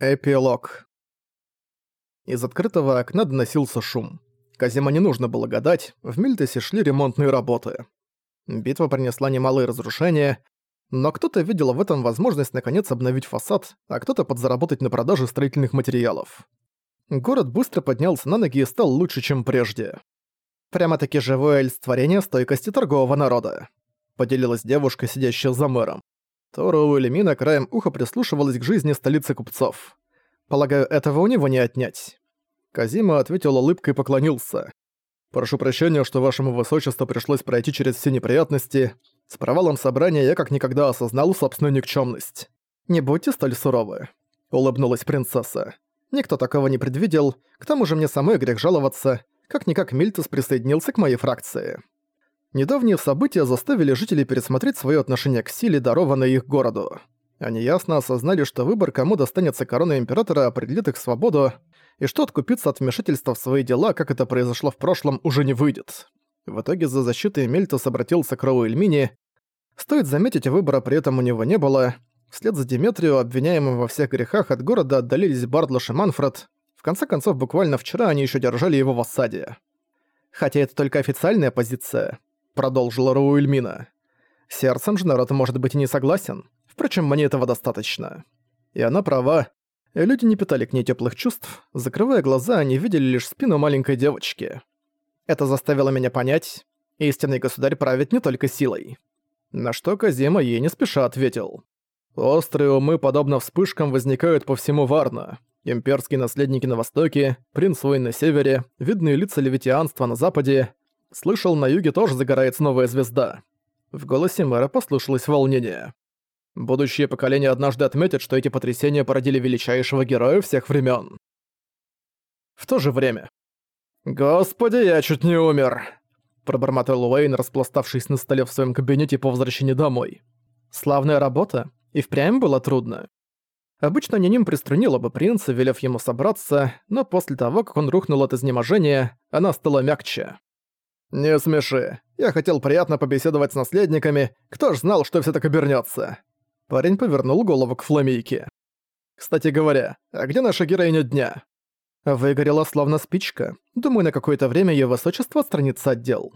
Эпилог. Из открытого окна доносился шум. Казима не нужно было гадать, в Мильтесе шли ремонтные работы. Битва принесла немалые разрушения, но кто-то видел в этом возможность наконец обновить фасад, а кто-то подзаработать на продаже строительных материалов. Город быстро поднялся на ноги и стал лучше, чем прежде. Прямо-таки живое олицетворение стойкости торгового народа. Поделилась девушка, сидящая за мэром. Тору Уэлемина краем уха прислушивалась к жизни столицы купцов. Полагаю, этого у него не отнять. Казима ответил улыбкой и поклонился. «Прошу прощения, что вашему высочеству пришлось пройти через все неприятности. С провалом собрания я как никогда осознал собственную никчемность. Не будьте столь суровы», — улыбнулась принцесса. «Никто такого не предвидел, к тому же мне самой грех жаловаться. Как-никак Мильтус присоединился к моей фракции». Недавние события заставили жителей пересмотреть свое отношение к силе, дарованной их городу. Они ясно осознали, что выбор, кому достанется корона Императора, определит их свободу, и что откупиться от вмешательства в свои дела, как это произошло в прошлом, уже не выйдет. В итоге за защитой Мельтус обратился к Роу Эльмини. Стоит заметить, выбора при этом у него не было. Вслед за Диметрио, обвиняемым во всех грехах, от города отдалились Бардлош и Манфред. В конце концов, буквально вчера они еще держали его в осаде. Хотя это только официальная позиция продолжила Руэльмина. Сердцем же народ может быть и не согласен. Впрочем, мне этого достаточно. И она права. Люди не питали к ней теплых чувств. Закрывая глаза, они видели лишь спину маленькой девочки. Это заставило меня понять, истинный государь правит не только силой. На что Казима ей не спеша ответил. Острые умы, подобно вспышкам, возникают по всему Варна. Имперские наследники на востоке, принц войн на севере, видные лица левитианства на западе, Слышал, на юге тоже загорается новая звезда. В голосе мэра послышалось волнение. Будущее поколение однажды отметит, что эти потрясения породили величайшего героя всех времен. В то же время. «Господи, я чуть не умер!» Пробормотал Уэйн, распластавшись на столе в своем кабинете по возвращении домой. Славная работа. И впрямь было трудно. Обычно Ниним приструнила бы принца, велев ему собраться, но после того, как он рухнул от изнеможения, она стала мягче. «Не смеши. Я хотел приятно побеседовать с наследниками. Кто ж знал, что все так обернется?» Парень повернул голову к Фламейке. «Кстати говоря, а где наша героиня дня?» Выгорела словно спичка. Думаю, на какое-то время ее высочество отстранится от дел.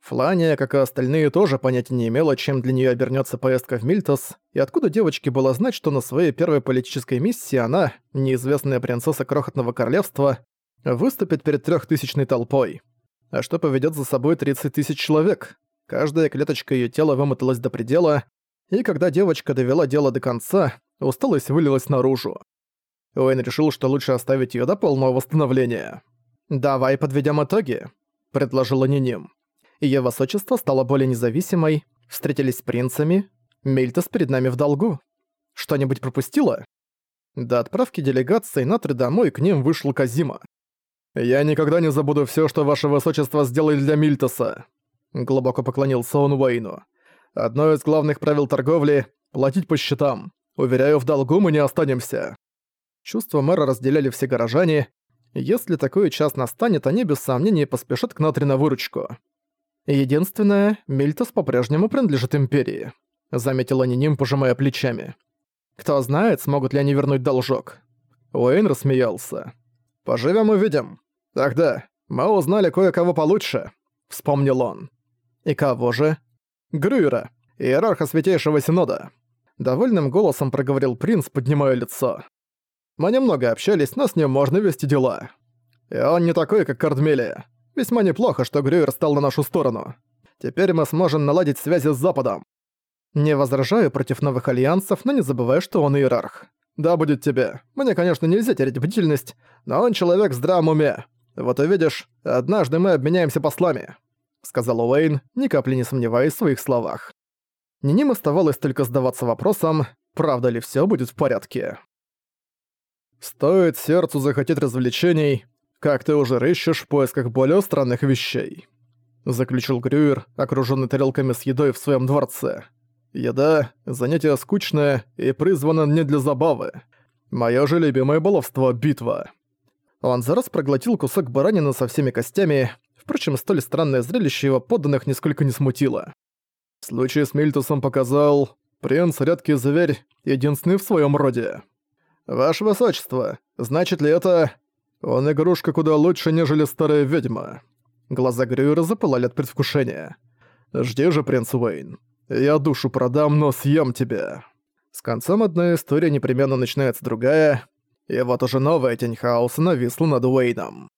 Флания, как и остальные, тоже понятия не имела, чем для нее обернется поездка в Мильтос, и откуда девочке было знать, что на своей первой политической миссии она, неизвестная принцесса Крохотного Королевства, выступит перед трехтысячной толпой а что поведет за собой 30 тысяч человек. Каждая клеточка ее тела вымоталась до предела, и когда девочка довела дело до конца, усталость вылилась наружу. Уэйн решил, что лучше оставить ее до полного восстановления. «Давай подведем итоги», — предложила Ниним. Ее высочество стало более независимой, встретились с принцами, Мельтас перед нами в долгу. Что-нибудь пропустила? До отправки делегации на три домой к ним вышел Казима. «Я никогда не забуду все, что ваше высочество сделали для Мильтоса», — глубоко поклонился он Уэйну. «Одно из главных правил торговли — платить по счетам. Уверяю, в долгу мы не останемся». Чувства мэра разделяли все горожане. Если такой час настанет, они без сомнения поспешат к Натри на выручку. Единственное, Мильтос по-прежнему принадлежит Империи, заметила Ниним, пожимая плечами. Кто знает, смогут ли они вернуть должок. Уэйн рассмеялся. «Поживем увидим. «Ах да, мы узнали кое-кого получше», — вспомнил он. «И кого же?» «Грюера, иерарха Святейшего Синода». Довольным голосом проговорил принц, поднимая лицо. «Мы немного общались, но с ним можно вести дела. И он не такой, как Кардмелия. Весьма неплохо, что Грюер стал на нашу сторону. Теперь мы сможем наладить связи с Западом. Не возражаю против новых альянсов, но не забывай, что он иерарх. Да, будет тебе. Мне, конечно, нельзя терять бдительность, но он человек в здравом уме. «Вот увидишь, однажды мы обменяемся послами», — сказал Уэйн, ни капли не сомневаясь в своих словах. Ниним оставалось только сдаваться вопросом, правда ли все будет в порядке. «Стоит сердцу захотеть развлечений, как ты уже рыщешь в поисках более странных вещей», — заключил Грюер, окружённый тарелками с едой в своем дворце. «Еда — занятие скучное и призвано не для забавы. Моё же любимое баловство — битва». Он зараз проглотил кусок баранины со всеми костями, впрочем, столь странное зрелище его подданных нисколько не смутило. Случай с Мильтусом показал, принц — редкий зверь, единственный в своем роде. «Ваше высочество, значит ли это...» «Он игрушка куда лучше, нежели старая ведьма». Глаза Грюера запылали от предвкушения. «Жди же, принц Уэйн. Я душу продам, но съем тебя». С концом одной истории непременно начинается другая, и вот уже новая тень хаоса нависла над Уэйном.